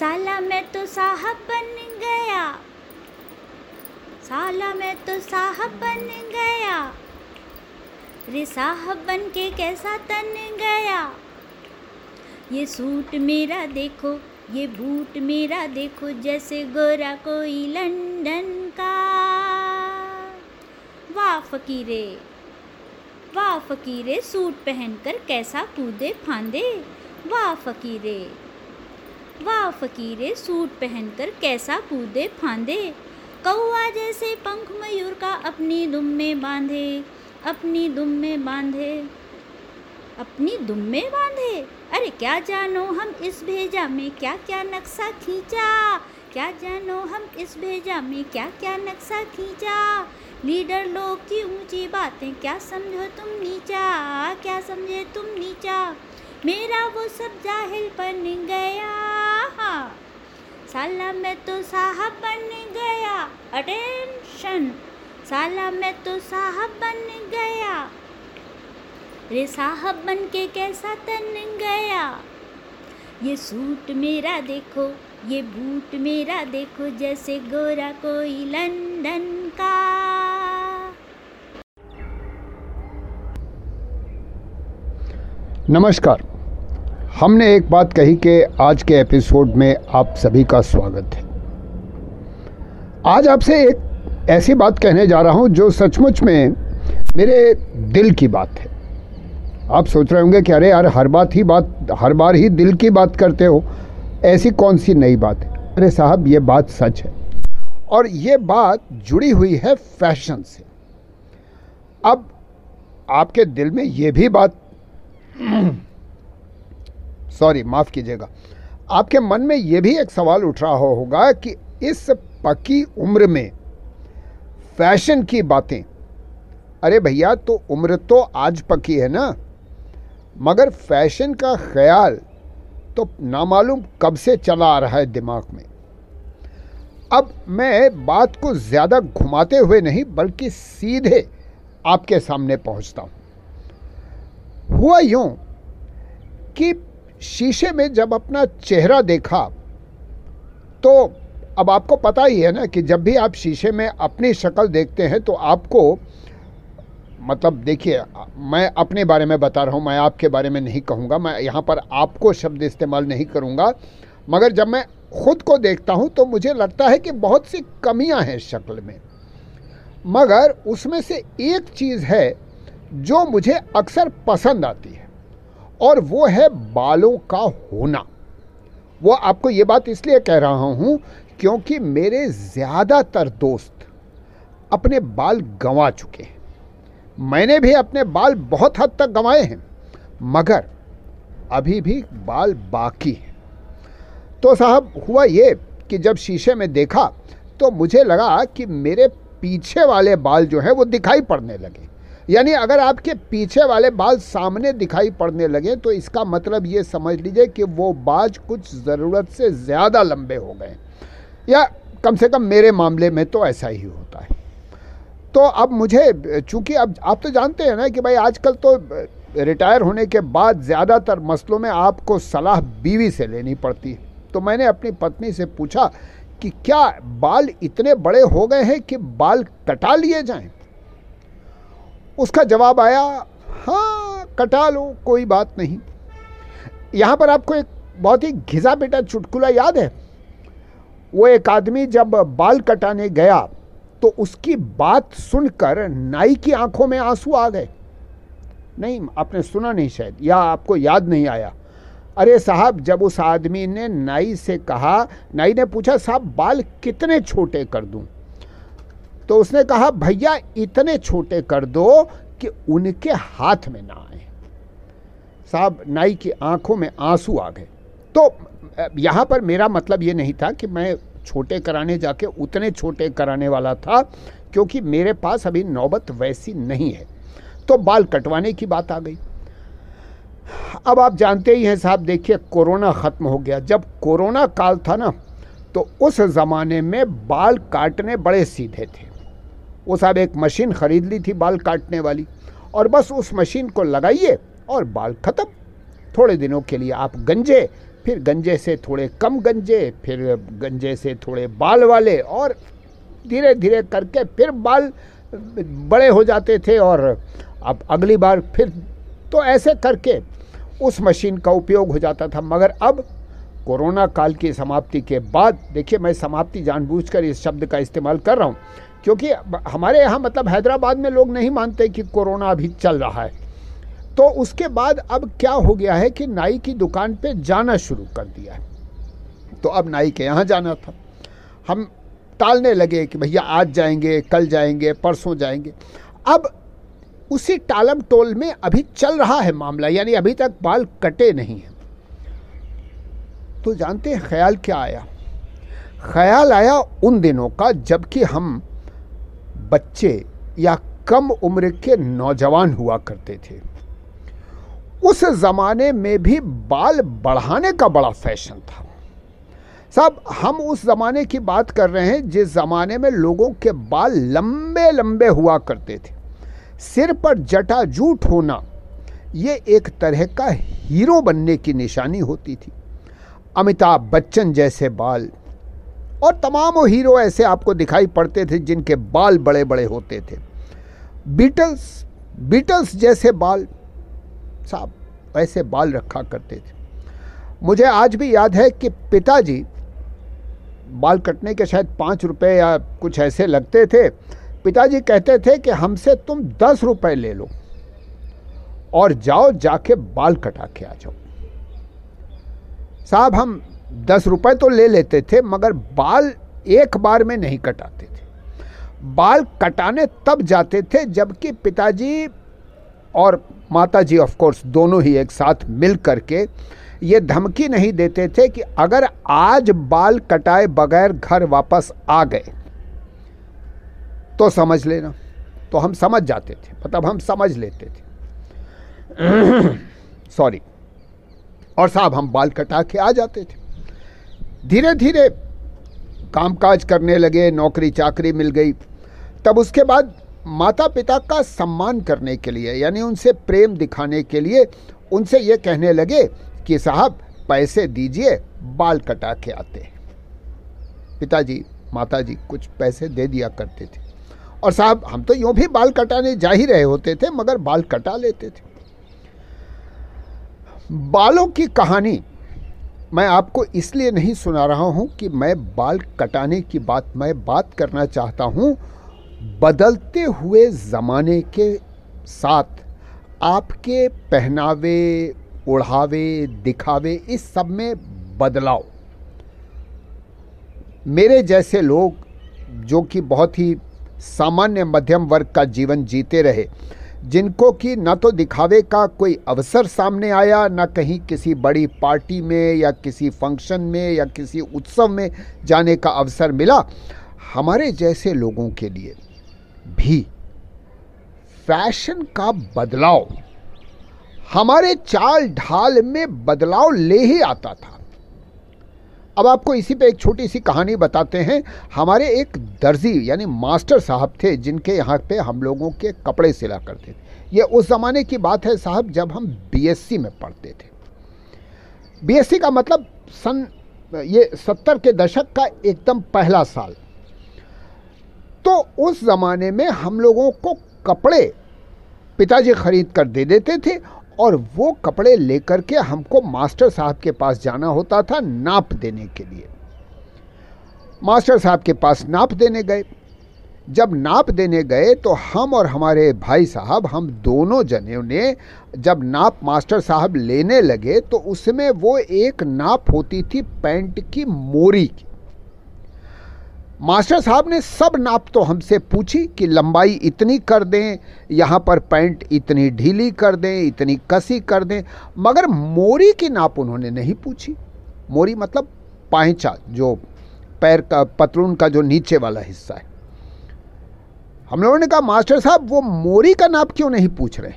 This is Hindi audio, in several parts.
साला मैं तो साहब बन गया। साला मैं तो साहब बन गया। रे साहब बन के कैसा तन गया। ये सूट मेरा देखो, ये बूट मेरा देखो, जैसे गोरा कोई लंदन का। वाह फकीरे वाह फकीरे, सूट पहनकर कैसा कूदे फांदे। वाह फकीरे। वाह, फकीरे, सूट पहनकर कैसा कूदे, फांदे। कौआ जैसे पंख मयूर का अपनी दुम में बांधे, अपनी दुम में बांधे, अपनी दुम में बांधे। अरे, क्या जानो हम इस भेजा में क्या क्या नक्शा खींचा? क्या जानो हम इस भेजा में क्या क्या नक्शा खींचा? लीडर लोग की ऊँची बातें क्या समझो तुम नीचा? क्या समझे तुम नीचा? मेरा वो सब जाहिल बन गया। साला मैं तो साहब बन गया। अटेंशन साला मैं तो साहब बन गया। रे साहब बन के कैसा तन गया। ये सूट मेरा देखो, ये बूट मेरा देखो, जैसे गोरा कोई लंदन का। नमस्कार। हमने एक बात कही कि आज के एपिसोड में आप सभी का स्वागत है। आज आपसे एक ऐसी बात कहने जा रहा हूँ जो सचमुच में मेरे दिल की बात है। आप सोच रहे होंगे कि अरे यार, हर बात ही बात, हर बार ही दिल की बात करते हो, ऐसी कौन सी नई बात है? अरे साहब, ये बात सच है। और ये बात जुड़ी हुई है फ़ैशन से। अब आपके दिल में ये भी बात सॉरी, माफ़ कीजिएगा। आपके मन में ये भी एक सवाल उठ रहा होगा कि इस पक्की उम्र में फ़ैशन की बातें, अरे भैया तो उम्र तो आज पकी है ना, मगर फ़ैशन का ख्याल तो नामालूम कब से चला आ रहा है दिमाग में। अब मैं बात को ज़्यादा घुमाते हुए नहीं, बल्कि सीधे आपके सामने पहुँचता हूँ। हुआ यूँ कि शीशे में जब अपना चेहरा देखा तो अब आपको पता ही है ना कि जब भी आप शीशे में अपनी शक्ल देखते हैं तो आपको मतलब देखिए, मैं अपने बारे में बता रहा हूँ, मैं आपके बारे में नहीं कहूँगा, मैं यहाँ पर आपको शब्द इस्तेमाल नहीं करूँगा, मगर जब मैं खुद को देखता हूँ तो मुझे लगता है कि बहुत सी कमियाँ हैं शक्ल में। मगर उसमें से एक चीज़ है, जो मुझे अक्सर पसंद आती है। और वो है बालों का होना। वो आपको ये बात इसलिए कह रहा हूँ क्योंकि मेरे ज़्यादातर दोस्त अपने बाल गंवा चुके हैं। मैंने भी अपने बाल बहुत हद तक गंवाए हैं, मगर अभी भी बाल बाकी हैं। तो साहब, हुआ ये कि जब शीशे में देखा तो मुझे लगा कि मेरे पीछे वाले बाल जो है वो दिखाई पड़ने लगे। यानी अगर आपके पीछे वाले बाल सामने दिखाई पड़ने लगे तो इसका मतलब ये समझ लीजिए कि वो बाज कुछ ज़रूरत से ज़्यादा लंबे हो गए। या कम से कम मेरे मामले में तो ऐसा ही होता है। तो अब मुझे, चूँकि अब आप तो जानते हैं ना कि भाई आजकल तो रिटायर होने के बाद ज़्यादातर मसलों में आपको सलाह बीवी से लेनी पड़ती है। तो मैंने अपनी पत्नी से पूछा कि क्या बाल इतने बड़े हो गए हैं कि बाल कटा लिए जाएँ? उसका जवाब आया हाँ कटा लो, कोई बात नहीं। यहाँ पर आपको एक बहुत ही घिसा बेटा चुटकुला याद है। वो एक आदमी जब बाल कटाने गया तो उसकी बात सुनकर नाई की आँखों में आँसू आ गए। नहीं, आपने सुना नहीं शायद, या आपको याद नहीं आया। अरे साहब, जब उस आदमी ने नाई से कहा, नाई ने पूछा, साहब, बाल कितने छोटे कर दूँ? तो उसने कहा, भैया, इतने छोटे कर दो कि उनके हाथ में ना आए। साहब, नाई की आँखों में आँसू आ गए। तो यहाँ पर मेरा मतलब ये नहीं था कि मैं छोटे कराने जाके उतने छोटे कराने वाला था, क्योंकि मेरे पास अभी नौबत वैसी नहीं है। तो बाल कटवाने की बात आ गई। अब आप जानते ही हैं साहब, देखिए, कोरोना ख़त्म हो गया। जब कोरोना काल था ना तो उस ज़माने में बाल काटने बड़े सीधे थे। वो साहब एक मशीन ख़रीद ली थी बाल काटने वाली। और बस उस मशीन को लगाइए और बाल ख़त्म। थोड़े दिनों के लिए आप गंजे, फिर गंजे से थोड़े कम गंजे, फिर गंजे से थोड़े बाल वाले और धीरे धीरे करके फिर बाल बड़े हो जाते थे और अब अगली बार फिर तो ऐसे करके उस मशीन का उपयोग हो जाता था। मगर अब कोरोना काल की समाप्ति के बाद, देखिए मैं समाप्ति जानबूझकर इस शब्द का इस्तेमाल कर रहा हूँ। क्योंकि हमारे यहाँ मतलब हैदराबाद में लोग नहीं मानते कि कोरोना अभी चल रहा है। तो उसके बाद अब क्या हो गया है कि नाई की दुकान पे जाना शुरू कर दिया है। तो अब नाई के यहाँ जाना था। हम टालने लगे कि भैया आज जाएँगे, कल जाएँगे, परसों जाएँगे। अब उसी टालम टोल में अभी चल रहा है मामला, यानी अभी तक बाल कटे नहीं हैं। तो जानते हैं, ख्याल क्या आया? ख्याल आया उन दिनों का, जबकि हम बच्चे या कम उम्र के नौजवान हुआ करते थे। उस ज़माने में भी बाल बढ़ाने का बड़ा फ़ैशन था। साहब, हम उस ज़माने की बात कर रहे हैं जिस ज़माने में लोगों के बाल लंबे लंबे हुआ करते थे। सिर पर जटा जूट होना, ये एक तरह का हीरो बनने की निशानी होती थी। अमिताभ बच्चन जैसे बाल और तमाम हीरो ऐसे आपको दिखाई पड़ते थे जिनके बाल बड़े बड़े होते थे। बीटल्स बीटल्स जैसे बाल साहब वैसे बाल रखा करते थे। मुझे आज भी याद है कि पिताजी बाल कटने के शायद पाँच रुपए या कुछ ऐसे लगते थे। पिताजी कहते थे कि हमसे तुम दस रुपए ले लो और जाओ जाके बाल कटा के आ जाओ। साहब, हम दस रुपए तो ले लेते थे, मगर बाल एक बार में नहीं कटाते थे। बाल कटाने तब जाते थे जबकि पिताजी और माताजी ऑफ़ कोर्स दोनों ही एक साथ मिल करके ये धमकी नहीं देते थे कि अगर आज बाल कटाए बगैर घर वापस आ गए तो समझ लेना। तो हम समझ जाते थे मतलब हम समझ लेते थे। सॉरी और साहब हम बाल कटा के आ जाते थे। धीरे धीरे कामकाज करने लगे नौकरी चाकरी मिल गई। तब उसके बाद माता पिता का सम्मान करने के लिए, यानी उनसे प्रेम दिखाने के लिए, उनसे ये कहने लगे कि, साहब, पैसे दीजिए, बाल कटा के आते पिताजी, माताजी कुछ पैसे दे दिया करते थे। और साहब, हम तो यूँ भी बाल कटाने जा ही रहे होते थे, मगर बाल कटा लेते थे। बालों की कहानी मैं आपको इसलिए नहीं सुना रहा हूँ कि मैं बाल कटाने की बात, मैं बात करना चाहता हूँ बदलते हुए ज़माने के साथ। आपके पहनावे उड़ावे दिखावे, इस सब में बदलाव। मेरे जैसे लोग, जो कि बहुत ही सामान्य मध्यम वर्ग का जीवन जीते रहे जिनको कि न तो दिखावे का कोई अवसर सामने आया, ना कहीं किसी बड़ी पार्टी में या किसी फ़ंक्शन में या किसी उत्सव में जाने का अवसर मिला। हमारे जैसे लोगों के लिए भी फ़ैशन का बदलाव, हमारे चाल ढाल में बदलाव ले ही आता था। अब आपको इसी पे एक छोटी सी कहानी बताते हैं। हमारे एक दर्जी यानी मास्टर साहब थे, जिनके यहाँ पे हम लोगों के कपड़े सिला करते थे। ये उस ज़माने की बात है साहब, जब हम बीएससी में पढ़ते थे। बीएससी का मतलब सन, ये सत्तर के दशक का एकदम पहला साल। तो उस ज़माने में हम लोगों को कपड़े पिताजी खरीद कर दे देते थे और वो कपड़े लेकर के हमको मास्टर साहब के पास जाना होता था नाप देने के लिए। मास्टर साहब के पास नाप देने गए। जब नाप देने गए तो हम और हमारे भाई साहब, हम दोनों जने ने जब नाप मास्टर साहब लेने लगे तो उसमें वो एक नाप होती थी पैंट की मोरी की। मास्टर साहब ने सब नाप तो हमसे पूछी कि लंबाई इतनी कर दें, यहाँ पर पैंट इतनी ढीली कर दें, इतनी कसी कर दें, मगर मोरी की नाप उन्होंने नहीं पूछी। मोरी मतलब पाँचा, जो पैर का, पतलून का जो नीचे वाला हिस्सा है। हम लोगों ने कहा, मास्टर साहब, वो मोरी का नाप क्यों नहीं पूछ रहे?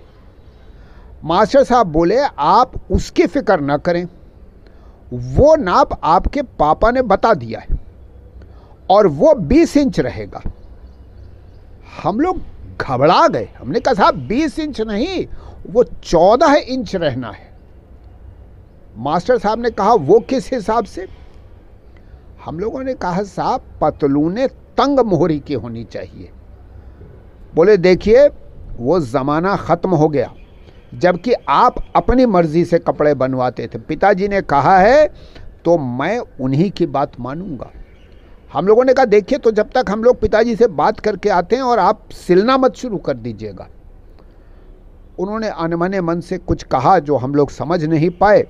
मास्टर साहब बोले, आप उसकी फ़िक्र ना करें। वो नाप आपके पापा ने बता दिया है। और वो 20 इंच रहेगा। हम लोग घबरा गए। हमने कहा, साहब 20 इंच नहीं, वो 14 इंच रहना है। मास्टर साहब ने कहा, वो किस हिसाब से? हम लोगों ने कहा, साहब, पतलूने तंग मोहरी की होनी चाहिए। बोले, देखिए, वो ज़माना ख़त्म हो गया, जबकि आप अपनी मर्ज़ी से कपड़े बनवाते थे। पिताजी ने कहा है तो मैं उन्हीं की बात मानूँगा। हम लोगों ने कहा, देखिए तो जब तक हम लोग पिताजी से बात करके आते हैं और आप सिलना मत शुरू कर दीजिएगा। उन्होंने अनमने मन से कुछ कहा जो हम लोग समझ नहीं पाए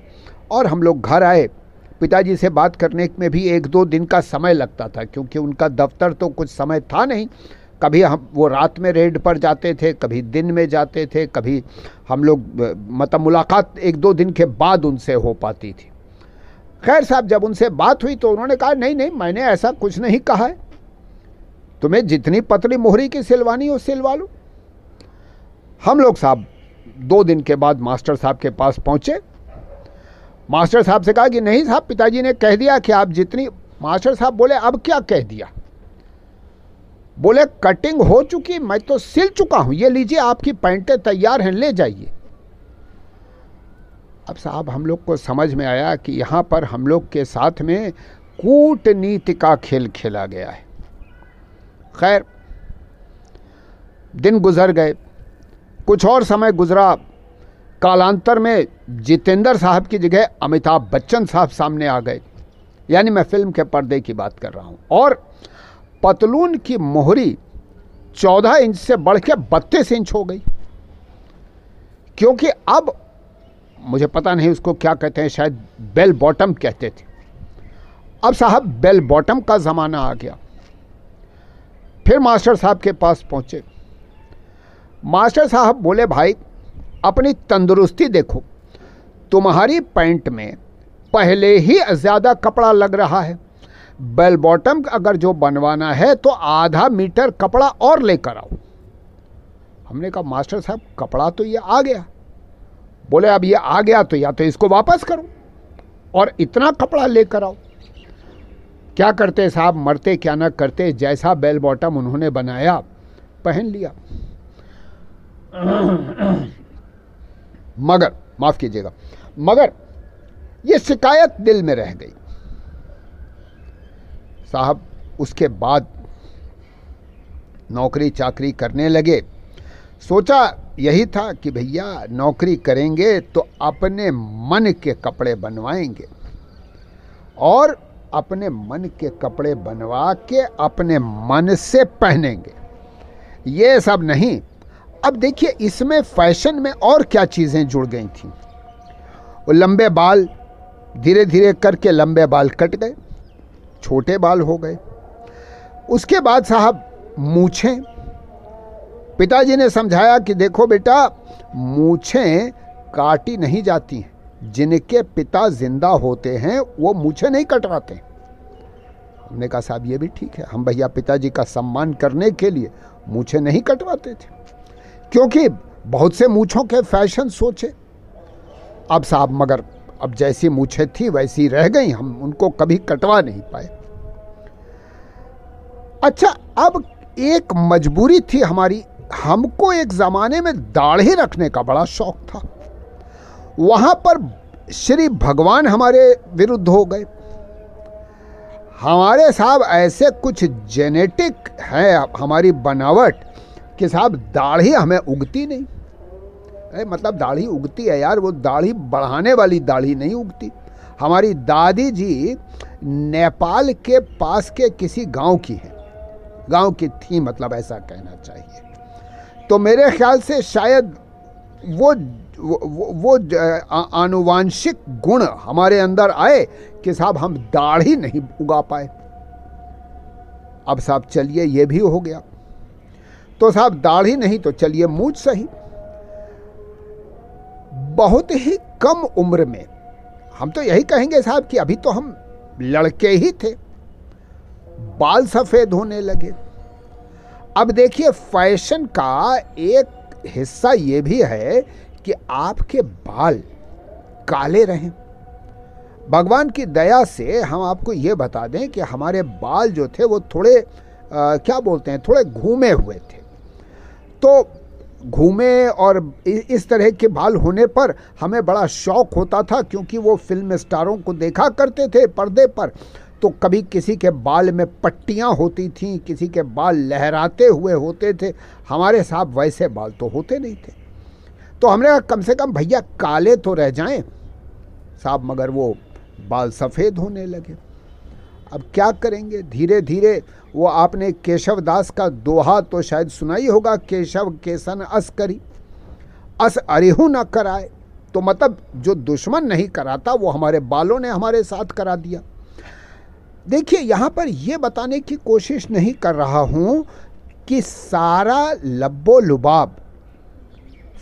और हम लोग घर आए। पिताजी से बात करने में भी एक दो दिन का समय लगता था, क्योंकि उनका दफ्तर तो कुछ समय था नहीं। कभी हम, वो रात में रेड पर जाते थे, कभी दिन में जाते थे, कभी हम लोग मतलब मुलाकात एक दो दिन के बाद उनसे हो पाती थी। खैर साहब, जब उनसे बात हुई तो उन्होंने कहा, नहीं नहीं, मैंने ऐसा कुछ नहीं कहा है। तुम्हें जितनी पतली मोहरी की सिलवानी हो सिलवा लो। हम लोग साहब दो दिन के बाद मास्टर साहब के पास पहुँचे। मास्टर साहब से कहा कि, नहीं साहब, पिताजी ने कह दिया कि आप जितनी मास्टर साहब बोले, अब क्या कह दिया? बोले, कटिंग हो चुकी मैं तो सिल चुका हूँ। ये लीजिए, आपकी पैंटें तैयार हैं, ले जाइए। अब साहब, हम लोग को समझ में आया कि यहाँ पर हम लोग के साथ में कूटनीति का खेल खेला गया है। खैर, दिन गुजर गए। कुछ और समय गुजरा। कालांतर में जितेंद्र साहब की जगह अमिताभ बच्चन साहब सामने आ गए। यानी मैं फ़िल्म के पर्दे की बात कर रहा हूँ। और पतलून की मोहरी चौदह इंच से बढ़ के बत्तीस इंच हो गई। क्योंकि अब मुझे पता नहीं उसको क्या कहते हैं, शायद बेल बॉटम कहते थे। अब साहब बेल बॉटम का ज़माना आ गया। फिर मास्टर साहब के पास पहुँचे। मास्टर साहब बोले, भाई, अपनी तंदुरुस्ती देखो। तुम्हारी पैंट में पहले ही ज़्यादा कपड़ा लग रहा है। बेल बॉटम अगर जो बनवाना है तो आधा मीटर कपड़ा और लेकर आओ। हमने कहा, मास्टर साहब, कपड़ा तो ये आ गया। बोले, अब ये आ गया तो या तो इसको वापस करो और इतना कपड़ा लेकर आओ। क्या करते साहब? मरते क्या ना करते, जैसा बेल बॉटम उन्होंने बनाया, पहन लिया। मगर, माफ़ कीजिएगा, मगर ये शिकायत दिल में रह गई। साहब, उसके बाद नौकरी चाकरी करने लगे। सोचा यही था कि भैया, नौकरी करेंगे तो अपने मन के कपड़े बनवाएँगे। और अपने मन के कपड़े बनवा के अपने मन से पहनेंगे। ये सब नहीं। अब देखिए, इसमें फ़ैशन में और क्या चीज़ें जुड़ गई थी। वो लंबे बाल धीरे धीरे करके लंबे बाल कट गए, छोटे बाल हो गए। उसके बाद साहब, मूछें पिताजी ने समझाया कि देखो बेटा, मूछें काटी नहीं जाती हैं। जिनके पिता ज़िंदा होते हैं, वो मूछें नहीं कटवाते हमने कहा, साहब, ये भी ठीक है। हम भैया पिताजी का सम्मान करने के लिए मूछें नहीं कटवाते थे। क्योंकि बहुत से मूछों के फ़ैशन सोचे। अब साहब, मगर अब जैसी मूछें थी, वैसी रह गई, हम उनको कभी कटवा नहीं पाए। अच्छा अब एक मजबूरी थी हमारी हमको एक ज़माने में दाढ़ी रखने का बड़ा शौक था। वहाँ पर श्री भगवान हमारे विरुद्ध हो गए। हमारे साहब ऐसे कुछ जेनेटिक है, हमारी बनावट कि साहब दाढ़ी हमें उगती नहीं। अरे मतलब दाढ़ी उगती है यार, वो दाढ़ी बढ़ाने वाली दाढ़ी नहीं उगती। हमारी दादी जी नेपाल के पास के किसी गाँव की है। गाँव की थी मतलब ऐसा कहना चाहिए। तो मेरे ख्याल से शायद वो वो, वो आनुवांशिक गुण हमारे अंदर आए कि साहब हम दाढ़ी नहीं उगा पाए। अब साहब चलिए ये भी हो गया। तो साहब दाढ़ी नहीं तो चलिए मूछ सही। बहुत ही कम उम्र में हम तो यही कहेंगे साहब कि अभी तो हम लड़के ही थे बाल सफ़ेद होने लगे। अब देखिए फ़ैशन का एक हिस्सा ये भी है कि आपके बाल काले रहें। भगवान की दया से हम आपको ये बता दें कि हमारे बाल जो थे वो थोड़े आ, क्या बोलते हैं थोड़े घूमे हुए थे। तो घूमे और इस तरह के बाल होने पर हमें बड़ा शौक होता था क्योंकि वो फ़िल्म स्टारों को देखा करते थे पर्दे पर। तो कभी किसी के बाल में पट्टियाँ होती थीं, किसी के बाल लहराते हुए होते थे। हमारे साहब वैसे बाल तो होते नहीं थे। तो हमने कहा, कम से कम भैया काले तो रह जाएँ। साहब मगर वो बाल सफ़ेद होने लगे। अब क्या करेंगे? धीरे धीरे वो आपने केशव दास का दोहा तो शायद सुना ही होगा, केशव केसन अस करी। अस अरिहू न कराए। तो मतलब जो दुश्मन नहीं कराता, वो हमारे बालों ने हमारे साथ करा दिया। देखिए, यहाँ पर यह बताने की कोशिश नहीं कर रहा हूँ कि सारा लब्बो लुबाब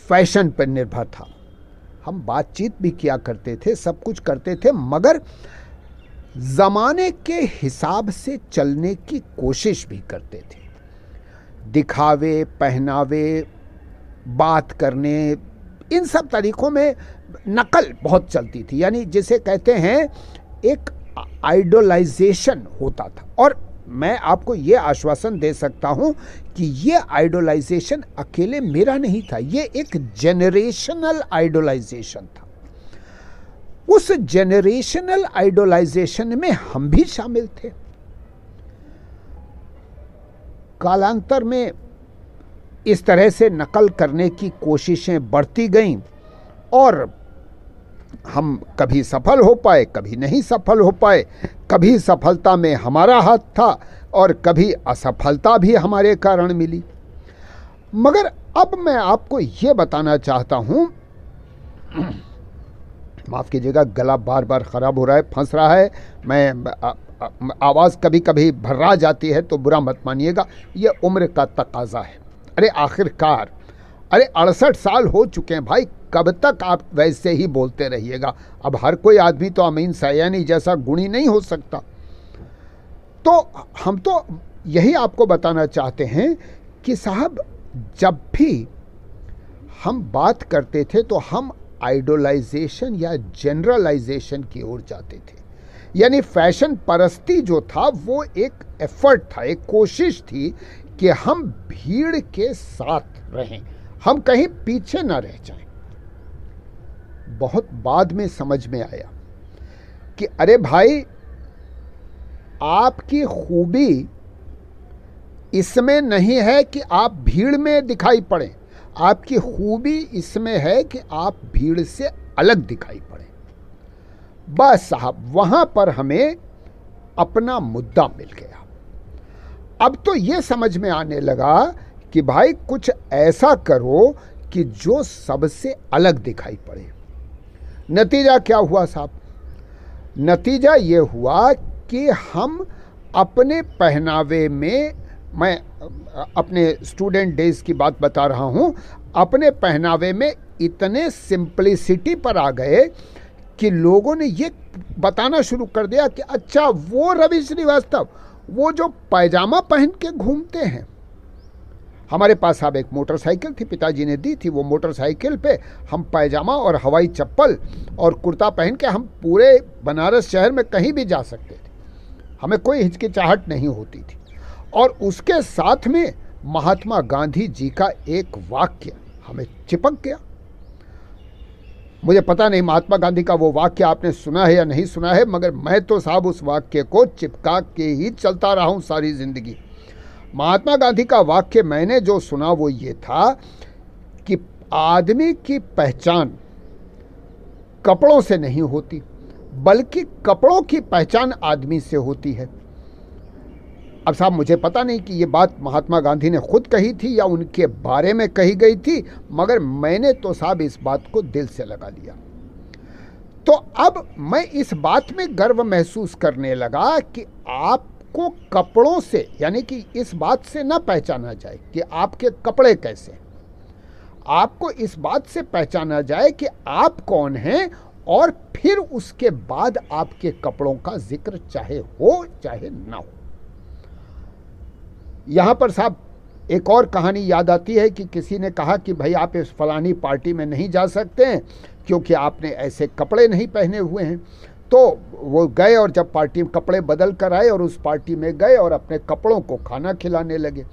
फ़ैशन पर निर्भर था। हम बातचीत भी किया करते थे, सब कुछ करते थे, मगर ज़माने के हिसाब से चलने की कोशिश भी करते थे। दिखावे, पहनावे, बात करने, इन सब तरीक़ों में नकल बहुत चलती थी। यानी जिसे कहते हैं, एक आइडोलाइजेशन होता था। और मैं आपको ये आश्वासन दे सकता हूँ कि ये आइडोलाइजेशन अकेले मेरा नहीं था, ये एक जेनरेशनल आइडोलाइजेशन था। उस जेनरेशनल आइडोलाइजेशन में हम भी शामिल थे। कालांतर में इस तरह से नकल करने की कोशिशें बढ़ती गईं और हम कभी सफल हो पाए, कभी नहीं सफल हो पाए, कभी सफलता में हमारा हाथ था और कभी असफलता भी हमारे कारण मिली। मगर अब मैं आपको ये बताना चाहता हूँ। माफ़ कीजिएगा, गला बार बार ख़राब हो रहा है, फंस रहा है। मैं आवाज़ कभी कभी भर्रा जाती है तो बुरा मत मानिएगा। ये उम्र का तकाजा है। अरे, आखिरकार अरे अड़सठ साल हो चुके हैं भाई, कब तक आप वैसे ही बोलते रहिएगा। अब हर कोई आदमी तो अमीन सयानी जैसा गुणी नहीं हो सकता। तो हम तो यही आपको बताना चाहते हैं कि साहब, जब भी हम बात करते थे तो हम आइडोलाइजेशन या जनरलाइजेशन की ओर जाते थे। यानी फ़ैशन परस्ती जो था, वो एक एफर्ट था, एक कोशिश थी कि हम भीड़ के साथ रहें। हम कहीं पीछे ना रह जाएँ। बहुत बाद में समझ में आया कि अरे भाई, आपकी खूबी इसमें नहीं है कि आप भीड़ में दिखाई पड़े। आपकी खूबी इसमें है कि आप भीड़ से अलग दिखाई पड़े। बस साहब, वहाँ पर हमें अपना मुद्दा मिल गया। अब तो ये समझ में आने लगा कि भाई कुछ ऐसा करो कि जो सबसे अलग दिखाई पड़े। नतीजा क्या हुआ साहब? नतीजा ये हुआ कि हम अपने पहनावे में, मैं अपने स्टूडेंट डेज़ की बात बता रहा हूँ, अपने पहनावे में इतने सिंपलिसिटी पर आ गए कि लोगों ने ये बताना शुरू कर दिया कि अच्छा वो रवि श्रीवास्तव, वो जो पैजामा पहन के घूमते हैं हमारे पास साहब एक मोटरसाइकिल थी, पिताजी ने दी थी, वो मोटरसाइकिल पे हम पैजामा और हवाई चप्पल और कुर्ता पहन के हम पूरे बनारस शहर में कहीं भी जा सकते थे। हमें कोई हिचकिचाहट नहीं होती थी। और उसके साथ में महात्मा गांधी जी का एक वाक्य हमें चिपक गया। मुझे पता नहीं महात्मा गांधी का वो वाक्य आपने सुना है या नहीं सुना है, मगर मैं तो साहब उस वाक्य को चिपका के ही चलता रहा हूँ सारी ज़िंदगी। महात्मा गांधी का वाक्य मैंने जो सुना वो ये था कि आदमी की पहचान कपड़ों से नहीं होती, बल्कि कपड़ों की पहचान आदमी से होती है। अब साहब, मुझे पता नहीं कि ये बात महात्मा गांधी ने खुद कही थी या उनके बारे में कही गई थी, मगर मैंने तो साहब इस बात को दिल से लगा लिया। तो अब मैं इस बात में गर्व महसूस करने लगा कि आपको कपड़ों से, यानी कि इस बात से ना पहचाना जाए कि आपके कपड़े कैसे। आपको इस बात से पहचाना जाए कि आप कौन हैं और फिर उसके बाद आपके कपड़ों का ज़िक्र चाहे हो, चाहे ना हो। यहाँ पर साहब, एक और कहानी याद आती है कि किसी ने कहा कि भाई आप इस फलानी पार्टी में नहीं जा सकते हैं, क्योंकि आपने ऐसे कपड़े नहीं पहने हुए हैं। तो वो गए और जब पार्टी कपड़े बदल कर आए और उस पार्टी में गए और अपने कपड़ों को खाना खिलाने लगे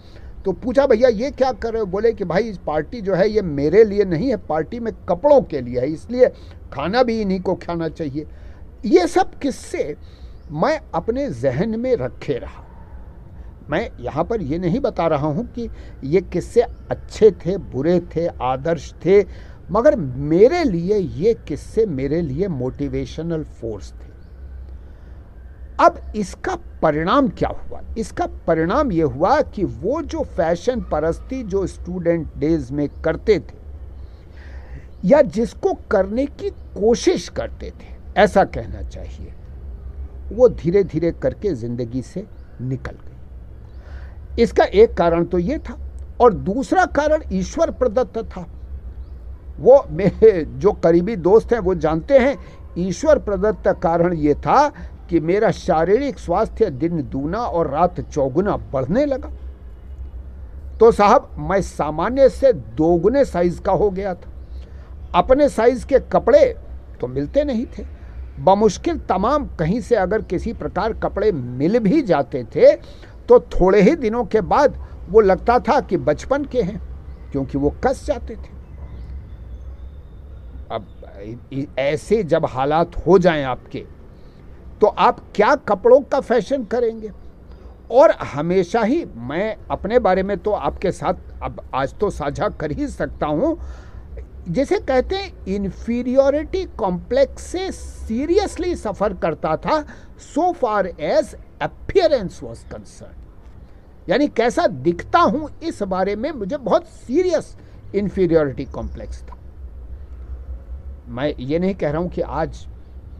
तो पूछा, भैया, ये क्या कर रहे हो? बोले कि, भाई, इस पार्टी जो है, ये मेरे लिए नहीं है, पार्टी में कपड़ों के लिए है, इसलिए खाना भी इन्हीं को खाना चाहिए। ये सब किस्से मैं अपने जहन में रखे रहा। मैं यहाँ पर ये नहीं बता रहा हूँ कि ये किस्से अच्छे थे, बुरे थे, आदर्श थे मगर मेरे लिए ये किस्से मेरे लिए मोटिवेशनल फोर्स थे। अब इसका परिणाम क्या हुआ? इसका परिणाम ये हुआ कि वो जो फ़ैशन परस्ती जो स्टूडेंट डेज़ में करते थे, या जिसको करने की कोशिश करते थे, ऐसा कहना चाहिए, वो धीरे धीरे करके ज़िंदगी से निकल गई इसका एक कारण तो ये था और दूसरा कारण ईश्वर प्रदत्त था। वो मेरे जो करीबी दोस्त हैं, वो जानते हैं, ईश्वर प्रदत्त कारण ये था कि मेरा शारीरिक स्वास्थ्य दिन दूना और रात चौगुना बढ़ने लगा। तो साहब, मैं सामान्य से दोगुने साइज़ का हो गया था। अपने साइज़ के कपड़े तो मिलते नहीं थे। बमुश्किल तमाम कहीं से अगर किसी प्रकार कपड़े मिल भी जाते थे तो थोड़े ही दिनों के बाद वो लगता था कि बचपन के हैं, क्योंकि वो कस जाते थे। अब ऐसे जब हालात हो जाएँ आपके तो आप क्या कपड़ों का फ़ैशन करेंगे? और हमेशा ही मैं अपने बारे में तो आपके साथ अब आज तो साझा कर ही सकता हूँ। जैसे कहते हैं इन्फीरियोरिटी कॉम्प्लेक्स से सीरियसली सफ़र करता था so far as appearance was concern यानी कैसा दिखता हूँ इस बारे में मुझे बहुत सीरियस इन्फीरियोरिटी कॉम्प्लेक्स था। मैं ये नहीं कह रहा हूँ कि आज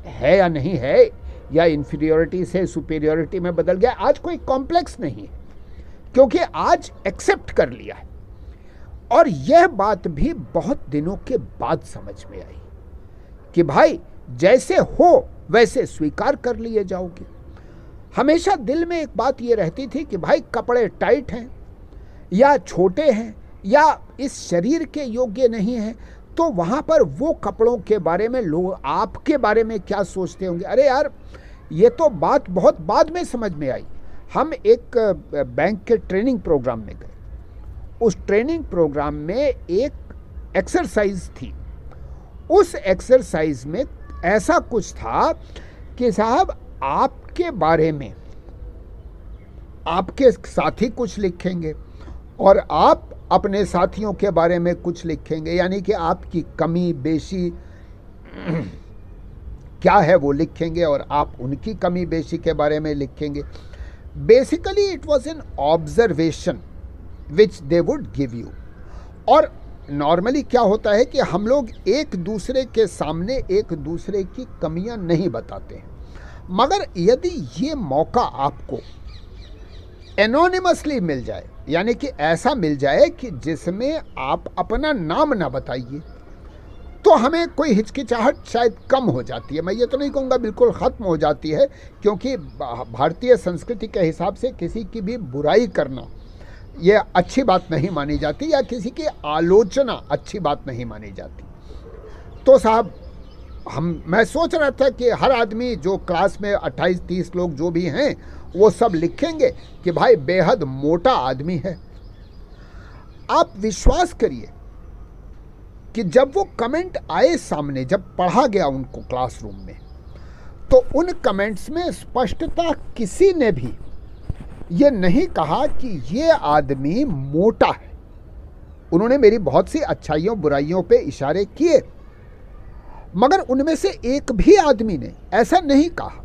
है या नहीं है, या इन्फीरियोरिटी से सुपीरियोरिटी में बदल गया, आज कोई कॉम्प्लेक्स नहीं है, क्योंकि आज एक्सेप्ट कर लिया है। और यह बात भी बहुत दिनों के बाद समझ में आई कि भाई, जैसे हो, वैसे स्वीकार कर लिए जाओगे। हमेशा दिल में एक बात ये रहती थी कि भाई, कपड़े टाइट हैं, या छोटे हैं, या इस शरीर के योग्य नहीं हैं तो वहाँ पर वो कपड़ों के बारे में लोग आपके बारे में क्या सोचते होंगे? अरे यार, ये तो बात बहुत बाद में समझ में आई। हम एक बैंक के ट्रेनिंग प्रोग्राम में गए। उस ट्रेनिंग प्रोग्राम में एक एक्सरसाइज थी। उस एक्सरसाइज में ऐसा कुछ था कि साहब, आपके बारे में आपके साथी कुछ लिखेंगे और आप अपने साथियों के बारे में कुछ लिखेंगे, यानी कि आपकी कमी, बेशी क्या है वो लिखेंगे और आप उनकी कमी, बेशी के बारे में लिखेंगे। Basically it was an observation which they would give you और नॉर्मली क्या होता है कि हम लोग एक दूसरे के सामने एक दूसरे की कमियाँ नहीं बताते हैं। मगर यदि ये मौका आपको एनोनिमसली मिल जाए यानी कि ऐसा मिल जाए कि जिसमें आप अपना नाम ना बताइए तो हमें कोई हिचकिचाहट शायद कम हो जाती है। मैं ये तो नहीं कहूँगा बिल्कुल ख़त्म हो जाती है, क्योंकि भारतीय संस्कृति के हिसाब से किसी की भी बुराई करना, ये अच्छी बात नहीं मानी जाती या किसी की आलोचना अच्छी बात नहीं मानी जाती। तो साहब, हम, मैं सोच रहा था कि हर आदमी जो क्लास में 28 30 लोग जो भी हैं वो सब लिखेंगे कि भाई बेहद मोटा आदमी है। आप विश्वास करिए कि जब वो कमेंट आए सामने, जब पढ़ा गया उनको क्लासरूम में तो उन कमेंट्स में स्पष्टता किसी ने भी ये नहीं कहा कि ये आदमी मोटा है। उन्होंने मेरी बहुत सी अच्छाइयों, बुराइयों पे इशारे किए, मगर उनमें से एक भी आदमी ने ऐसा नहीं कहा।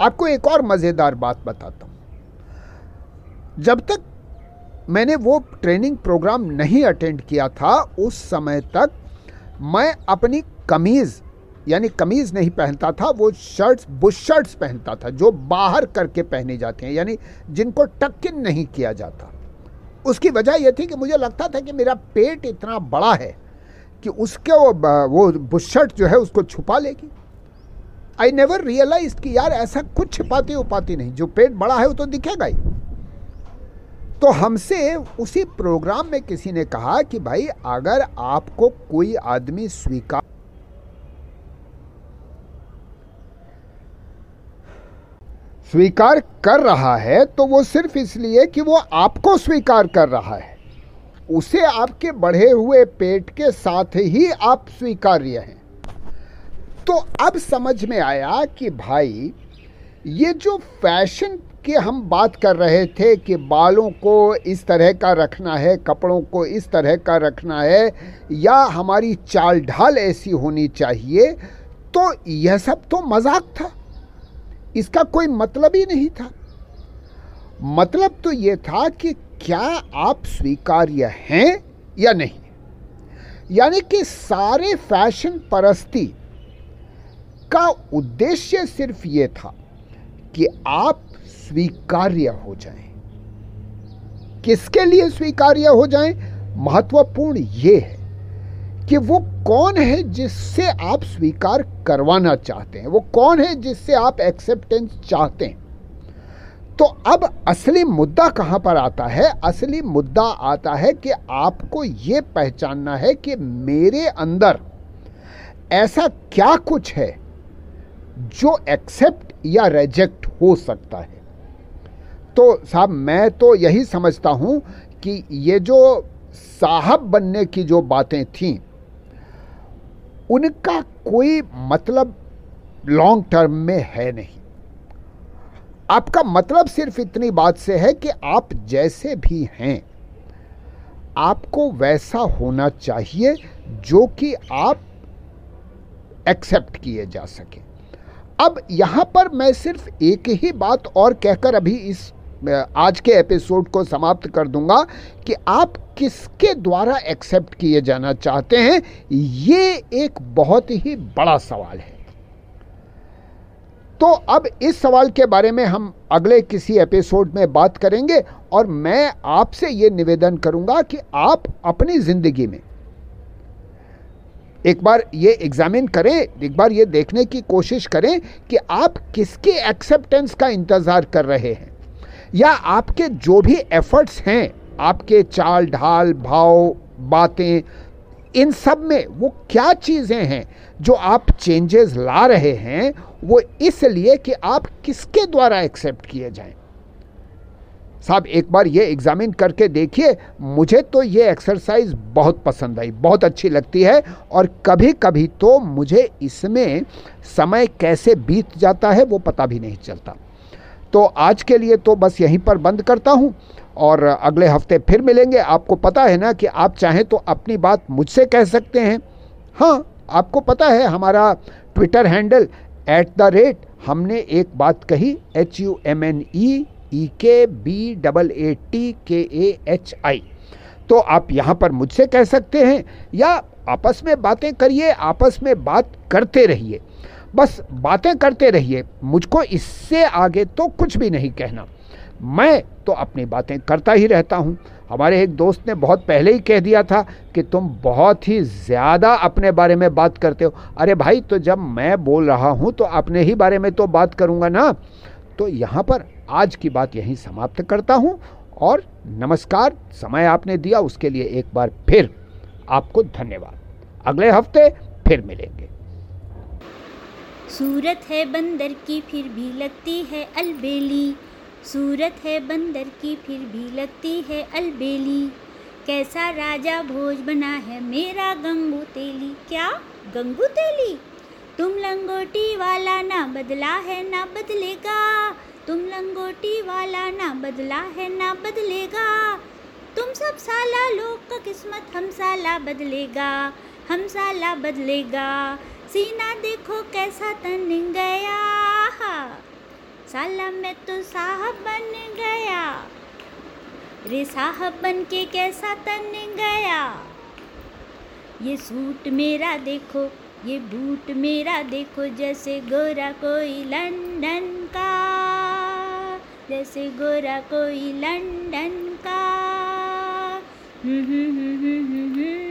आपको एक और मज़ेदार बात बताता हूँ। जब तक मैंने वो ट्रेनिंग प्रोग्राम नहीं अटेंड किया था, उस समय तक मैं अपनी कमीज़, यानी कमीज़ नहीं पहनता था, वो शर्ट्स, बुश शर्ट्स पहनता था, जो बाहर करके पहने जाते हैं, यानी जिनको टक्किन नहीं किया जाता। उसकी वजह यह थी कि मुझे लगता था कि मेरा पेट इतना बड़ा है कि उसके वो वो बुश शर्ट जो है उसको छुपा लेगी। आई नेवर रियलाइज़ कि यार ऐसा कुछ छिपाती उपाती नहीं। जो पेट बड़ा है, वो तो दिखेगा ही। तो हमसे उसी प्रोग्राम में किसी ने कहा कि भाई, अगर आपको कोई आदमी स्वीकार स्वीकार कर रहा है तो वो सिर्फ़ इसलिए कि वो आपको स्वीकार कर रहा है। उसे आपके बढ़े हुए पेट के साथ ही आप स्वीकार्य हैं। तो अब समझ में आया कि भाई, ये जो फ़ैशन की हम बात कर रहे थे कि बालों को इस तरह का रखना है, कपड़ों को इस तरह का रखना है, या हमारी चाल ढाल ऐसी होनी चाहिए तो यह सब तो मज़ाक था। इसका कोई मतलब ही नहीं था। मतलब तो ये था कि क्या आप स्वीकार्य हैं या नहीं? यानी कि सारे फ़ैशन परस्ती का उद्देश्य सिर्फ़ ये था कि आप स्वीकार्य हो जाएँ। किसके लिए स्वीकार्य हो जाएँ? महत्वपूर्ण ये है कि वो कौन है जिससे आप स्वीकार करवाना चाहते हैं? वो कौन है जिससे आप एक्सेप्टेंस चाहते हैं? तो अब असली मुद्दा कहाँ पर आता है? असली मुद्दा आता है कि आपको ये पहचानना है कि मेरे अंदर ऐसा क्या कुछ है जो एक्सेप्ट या रिजेक्ट हो सकता है। तो साहब, मैं तो यही समझता हूँ कि ये जो साहब बनने की जो बातें थीं, उनका कोई मतलब लॉन्ग टर्म में है नहीं। आपका मतलब सिर्फ़ इतनी बात से है कि आप जैसे भी हैं, आपको वैसा होना चाहिए जो कि आप एक्सेप्ट किए जा सके। अब यहाँ पर मैं सिर्फ़ एक ही बात और कहकर अभी इस आज के एपिसोड को समाप्त कर दूँगा कि आप किसके द्वारा एक्सेप्ट किए जाना चाहते हैं, ये एक बहुत ही बड़ा सवाल है। तो अब इस सवाल के बारे में हम अगले किसी एपिसोड में बात करेंगे और मैं आपसे ये निवेदन करूँगा कि आप अपनी ज़िंदगी में एक बार ये एग्जामिन करें, एक बार ये देखने की कोशिश करें कि आप किसके एक्सेप्टेंस का इंतज़ार कर रहे हैं। या आपके जो भी एफर्ट्स हैं, आपके चाल ढाल, भाव, बातें, इन सब में वो क्या चीज़ें हैं जो आप चेंजेस ला रहे हैं, वो इसलिए कि आप किसके द्वारा एक्सेप्ट किए जाएँ। साहब, एक बार ये एग्जामिन करके देखिए। मुझे तो ये एक्सरसाइज बहुत पसंद आई, बहुत अच्छी लगती है और कभी कभी तो मुझे इसमें समय कैसे बीत जाता है वो पता भी नहीं चलता। तो आज के लिए तो बस यहीं पर बंद करता हूँ और अगले हफ़्ते फिर मिलेंगे। आपको पता है ना कि आप चाहें तो अपनी बात मुझसे कह सकते हैं। हाँ आपको पता है हमारा Twitter handle at the rate हमने एक बात कही H U M N E E K B double A T के ए एच आई तो आप यहाँ पर मुझसे कह सकते हैं, या आपस में बातें करिए, आपस में बात करते रहिए। बस बातें करते रहिए, मुझको इससे आगे तो कुछ भी नहीं कहना। मैं तो अपनी बातें करता ही रहता हूँ। हमारे एक दोस्त ने बहुत पहले ही कह दिया था कि तुम बहुत ही ज़्यादा अपने बारे में बात करते हो। अरे भाई तो जब मैं बोल रहा हूँ तो अपने ही बारे में तो बात करूँगा ना? तो यहाँ पर आज की बात यहीं समाप्त करता हूँ और नमस्कार, समय आपने दिया, उसके लिए एक बार फिर आपको धन्यवाद। अगले हफ़्ते फिर मिलेंगे। सूरत है बंदर की, फिर भी लगती है अलबेली। सूरत है बंदर की, फिर भी लगती है अलबेली। कैसा राजा भोज बना है मेरा गंगू तेली क्या? गंगू तेली तुम लंगोटी वाला ना बदला है, ना बदलेगा। तुम लंगोटी वाला ना बदला है, ना बदलेगा। तुम सब साला लोग का किस्मत हम साला बदलेगा, हम साला बदलेगा। सीना देखो कैसा तन गया। साला मैं तो साहब बन गया। रे साहब बन के कैसा तन गया। ये सूट मेरा देखो, ये बूट मेरा देखो, जैसे गोरा कोई लंदन का। जैसे गोरा कोई लंदन का। हम्म हम्म हम्म हम्म